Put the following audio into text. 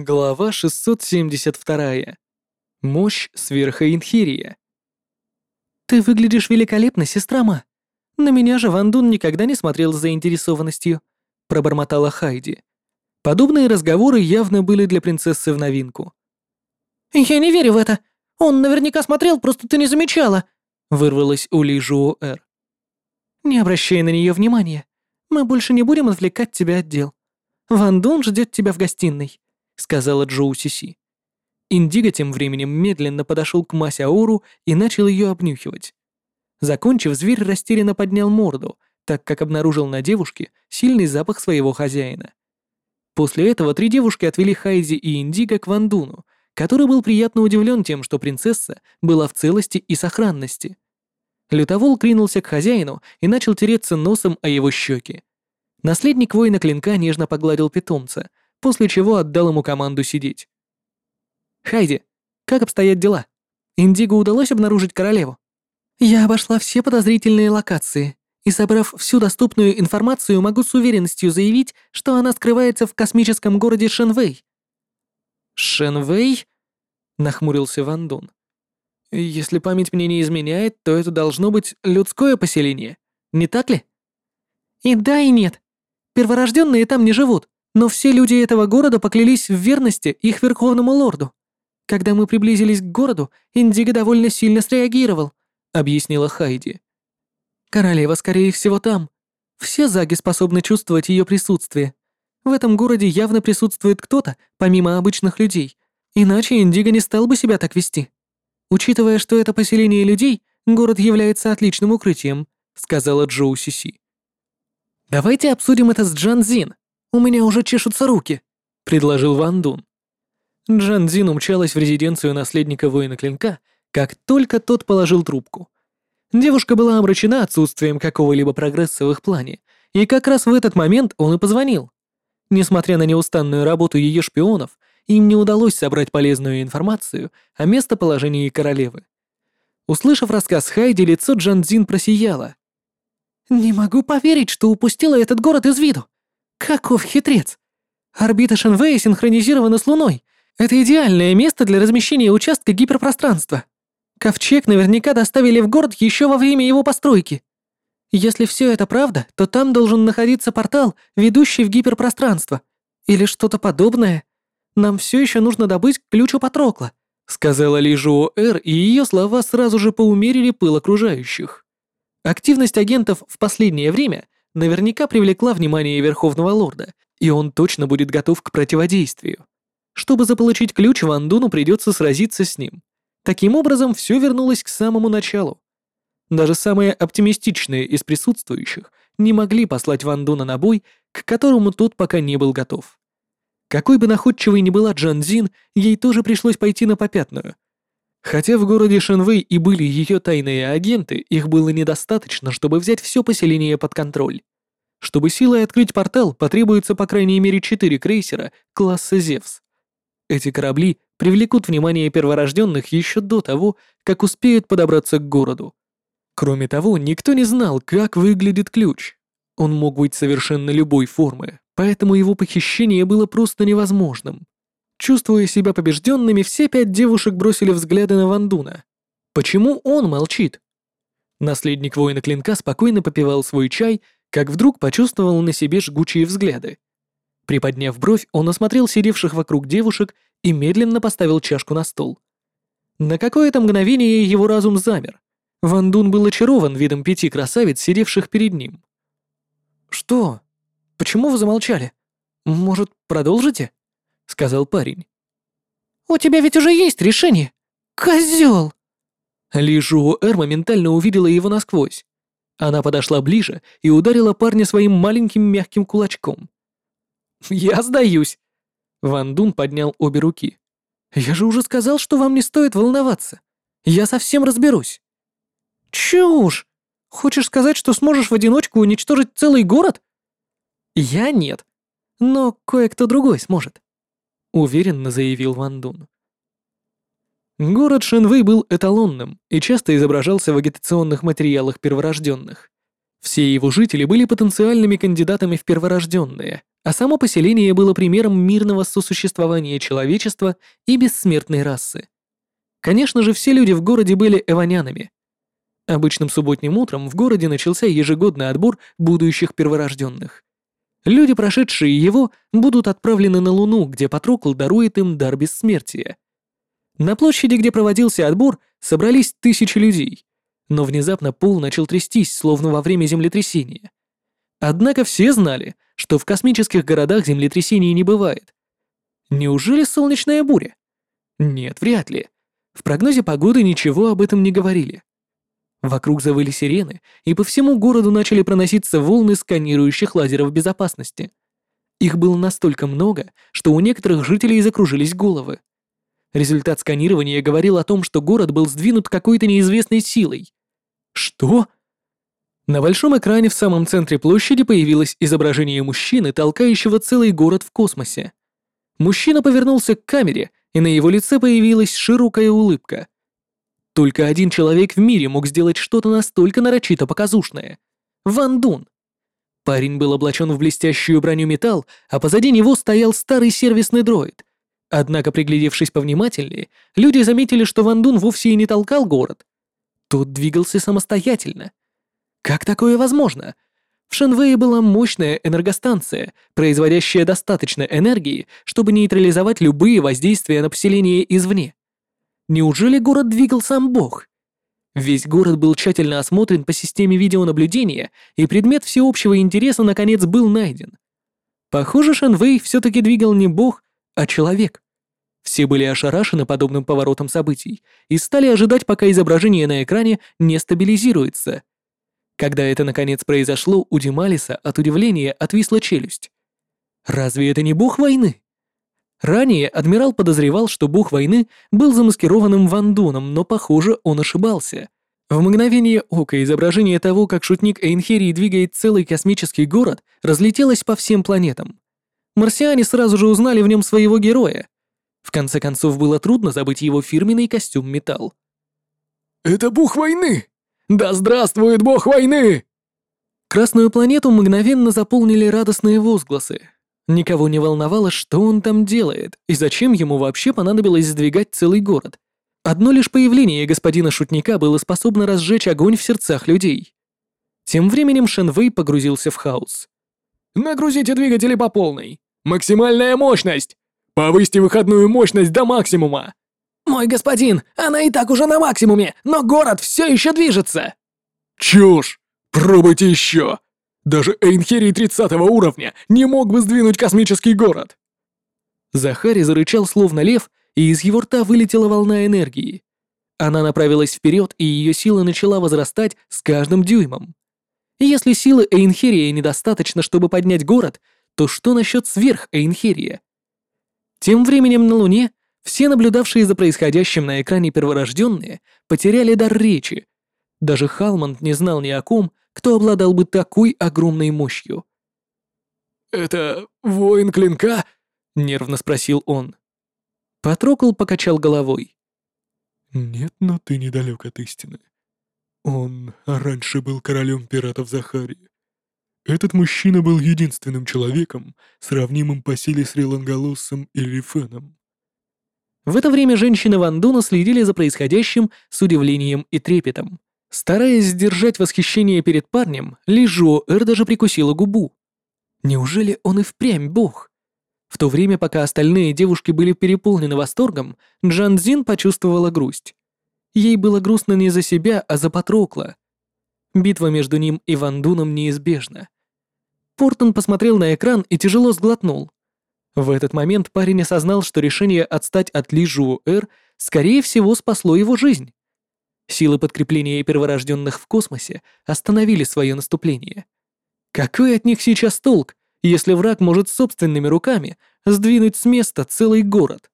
Глава 672. Мощь сверхоинхирия. «Ты выглядишь великолепно, сестра Ма. На меня же Ван Дун никогда не смотрел с заинтересованностью», — пробормотала Хайди. Подобные разговоры явно были для принцессы в новинку. «Я не верю в это. Он наверняка смотрел, просто ты не замечала», — вырвалась у Ли Жуо-Эр. «Не обращай на нее внимания. Мы больше не будем отвлекать тебя от дел. Ван Дун ждет тебя в гостиной», — сказала Джоу Сиси. Индиго тем временем медленно подошел к Масяору и начал ее обнюхивать. Закончив, зверь растерянно поднял морду, так как обнаружил на девушке сильный запах своего хозяина. После этого три девушки отвели Хайзи и Индиго к Вандуну, который был приятно удивлен тем, что принцесса была в целости и сохранности. Лютовол кринулся к хозяину и начал тереться носом о его щеки. Наследник воина клинка нежно погладил питомца, после чего отдал ему команду сидеть. «Хайди, как обстоят дела? Индиго удалось обнаружить королеву?» «Я обошла все подозрительные локации, и, собрав всю доступную информацию, могу с уверенностью заявить, что она скрывается в космическом городе Шенвей». «Шенвей?» — нахмурился Ван Дун. «Если память мне не изменяет, то это должно быть людское поселение, не так ли?» «И да, и нет. Перворожденные там не живут, но все люди этого города поклялись в верности их верховному лорду. Когда мы приблизились к городу, Индиго довольно сильно среагировал, объяснила Хайди. Королева, скорее всего, там. Все заги способны чувствовать ее присутствие. В этом городе явно присутствует кто-то, помимо обычных людей, иначе Индиго не стал бы себя так вести. Учитывая, что это поселение людей, город является отличным укрытием, сказала Джоу Сиси. «Давайте обсудим это с Джан Зин. У меня уже чешутся руки», — предложил Ван Дун. Джан Зин умчалась в резиденцию наследника воина клинка, как только тот положил трубку. Девушка была обращена отсутствием какого-либо прогресса в их плане, и как раз в этот момент он и позвонил. Несмотря на неустанную работу ее шпионов, им не удалось собрать полезную информацию о местоположении королевы. Услышав рассказ Хайди, лицо Джан Джанзин просияло. «Не могу поверить, что упустила этот город из виду. Каков хитрец! Орбита Шенвея синхронизирована с Луной. Это идеальное место для размещения участка гиперпространства. Ковчег наверняка доставили в город еще во время его постройки. Если все это правда, то там должен находиться портал, ведущий в гиперпространство. Или что-то подобное. Нам все еще нужно добыть ключ у Патрокла», — сказала Ли Жуо и ее слова сразу же поумерили пыл окружающих. Активность агентов в последнее время наверняка привлекла внимание Верховного Лорда, и он точно будет готов к противодействию. Чтобы заполучить ключ, Ван Дуну придется сразиться с ним. Таким образом, все вернулось к самому началу. Даже самые оптимистичные из присутствующих не могли послать Ван Дуна на бой, к которому тот пока не был готов. Какой бы находчивой ни была Джан Зин, ей тоже пришлось пойти на попятную — Хотя в городе Шенвэй и были ее тайные агенты, их было недостаточно, чтобы взять все поселение под контроль. Чтобы силой открыть портал, потребуется по крайней мере четыре крейсера класса «Зевс». Эти корабли привлекут внимание перворожденных еще до того, как успеют подобраться к городу. Кроме того, никто не знал, как выглядит ключ. Он мог быть совершенно любой формы, поэтому его похищение было просто невозможным. Чувствуя себя побежденными, все пять девушек бросили взгляды на Вандуна. Почему он молчит? Наследник воина клинка спокойно попивал свой чай, как вдруг почувствовал на себе жгучие взгляды. Приподняв бровь, он осмотрел сидевших вокруг девушек и медленно поставил чашку на стол. На какое-то мгновение его разум замер. Ван Дун был очарован видом пяти красавиц, сидевших перед ним. «Что? Почему вы замолчали? Может, продолжите?» Сказал парень. «У тебя ведь уже есть решение! Козёл!» Ли Жуэр моментально увидела его насквозь. Она подошла ближе и ударила парня своим маленьким мягким кулачком. «Я сдаюсь!» Ван Дун поднял обе руки. «Я же уже сказал, что вам не стоит волноваться. Я совсем разберусь». «Чушь! Хочешь сказать, что сможешь в одиночку уничтожить целый город?» «Я нет, но кое-кто другой сможет уверенно заявил Ван Дун. Город Шенвэй был эталонным и часто изображался в агитационных материалах перворожденных. Все его жители были потенциальными кандидатами в перворожденные, а само поселение было примером мирного сосуществования человечества и бессмертной расы. Конечно же, все люди в городе были эванянами. Обычным субботним утром в городе начался ежегодный отбор будущих перворожденных. Люди, прошедшие его, будут отправлены на Луну, где Патрокл дарует им дар бессмертия. На площади, где проводился отбор, собрались тысячи людей, но внезапно пол начал трястись, словно во время землетрясения. Однако все знали, что в космических городах землетрясений не бывает. Неужели солнечная буря? Нет, вряд ли. В прогнозе погоды ничего об этом не говорили. Вокруг завыли сирены, и по всему городу начали проноситься волны сканирующих лазеров безопасности. Их было настолько много, что у некоторых жителей закружились головы. Результат сканирования говорил о том, что город был сдвинут какой-то неизвестной силой. Что? На большом экране в самом центре площади появилось изображение мужчины, толкающего целый город в космосе. Мужчина повернулся к камере, и на его лице появилась широкая улыбка. Только один человек в мире мог сделать что-то настолько нарочито показушное. Ван Дун. Парень был облачен в блестящую броню металл, а позади него стоял старый сервисный дроид. Однако, приглядевшись повнимательнее, люди заметили, что Ван Дун вовсе и не толкал город. Тот двигался самостоятельно. Как такое возможно? В Шенвее была мощная энергостанция, производящая достаточно энергии, чтобы нейтрализовать любые воздействия на поселение извне. Неужели город двигал сам Бог? Весь город был тщательно осмотрен по системе видеонаблюдения, и предмет всеобщего интереса наконец был найден. Похоже, Шенвей все-таки двигал не Бог, а человек. Все были ошарашены подобным поворотом событий и стали ожидать, пока изображение на экране не стабилизируется. Когда это наконец произошло, у Дималиса от удивления отвисла челюсть. Разве это не бог войны? Ранее адмирал подозревал, что бог войны был замаскированным Вандуном, но, похоже, он ошибался. В мгновение ока изображение того, как шутник Эйнхерии двигает целый космический город, разлетелось по всем планетам. Марсиане сразу же узнали в нем своего героя. В конце концов, было трудно забыть его фирменный костюм металл. «Это бог войны! Да здравствует бог войны!» Красную планету мгновенно заполнили радостные возгласы. Никого не волновало, что он там делает и зачем ему вообще понадобилось сдвигать целый город. Одно лишь появление господина шутника было способно разжечь огонь в сердцах людей. Тем временем Шенвей погрузился в хаос. «Нагрузите двигатели по полной! Максимальная мощность! Повысьте выходную мощность до максимума!» «Мой господин, она и так уже на максимуме, но город все еще движется!» «Чушь! Пробуйте еще! Даже Эйнхерий 30 уровня не мог бы сдвинуть космический город!» Захари зарычал словно лев, и из его рта вылетела волна энергии. Она направилась вперед, и ее сила начала возрастать с каждым дюймом. Если силы Эйнхерия недостаточно, чтобы поднять город, то что насчет сверх Эйнхерия? Тем временем на Луне все наблюдавшие за происходящим на экране перворожденные потеряли дар речи. Даже Халмонд не знал ни о ком, кто обладал бы такой огромной мощью. «Это воин клинка?» — нервно спросил он. Патрокл покачал головой. «Нет, но ты недалек от истины. Он раньше был королем пиратов Захарии. Этот мужчина был единственным человеком, сравнимым по силе с Реланголосом или Феном. В это время женщины Вандуна следили за происходящим с удивлением и трепетом. Стараясь сдержать восхищение перед парнем, Лижо Эр даже прикусила губу. Неужели он и впрямь бог? В то время, пока остальные девушки были переполнены восторгом, Джан Зин почувствовала грусть. Ей было грустно не за себя, а за Патрокла. Битва между ним и Вандуном неизбежна. Портон посмотрел на экран и тяжело сглотнул. В этот момент парень осознал, что решение отстать от Ли Жуо Эр скорее всего спасло его жизнь. Силы подкрепления перворожденных в космосе остановили свое наступление. Какой от них сейчас толк, если враг может собственными руками сдвинуть с места целый город?